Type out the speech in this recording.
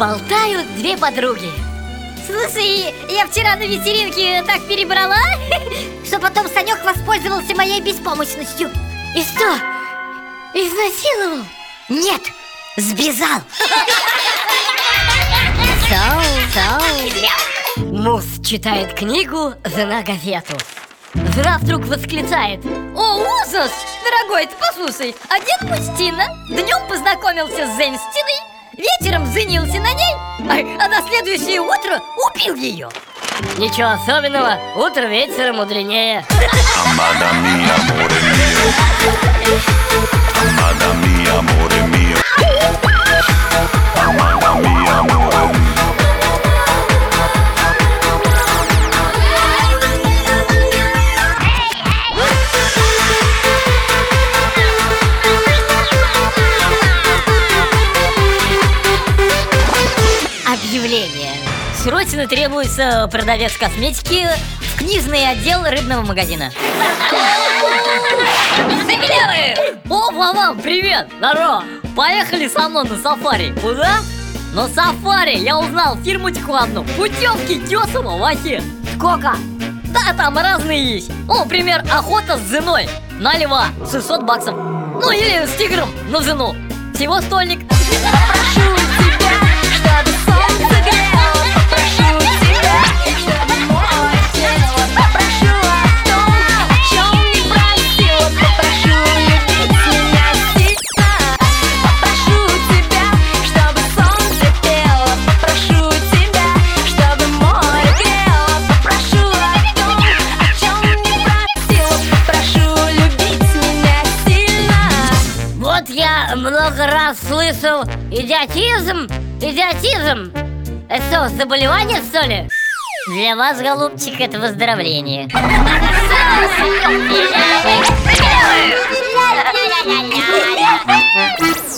подруги Слушай, я вчера на вечеринке так перебрала, что потом Санек воспользовался моей беспомощностью. И что? Изнасиловал? Нет, сбежал. Соу, соу. Мус читает книгу, жена газету. Жена вдруг восклицает О, ужас! Дорогой, ты послушай, один мужчина днем познакомился с женщиной, вечером женился на ней, а, а на следующее утро убил ее. Ничего особенного, утро вечером мудренее Срочно требуется продавец косметики в книжный отдел рыбного магазина. О, мама, привет! Здорово! Поехали со мной на сафари. Куда? На сафари. Я узнал фирмочку одну. Путевки дешево вообще Сколько? Да, там разные есть. О, например, охота с женой На льва 600 баксов. Ну или с тигром на жену Всего стольник. Попрошу много раз слышал идиотизм, идиотизм. Это что, заболевание, что ли? Для вас, голубчик, это выздоровление. Ля-ля-ля-ля-ля.